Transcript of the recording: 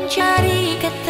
mencari kata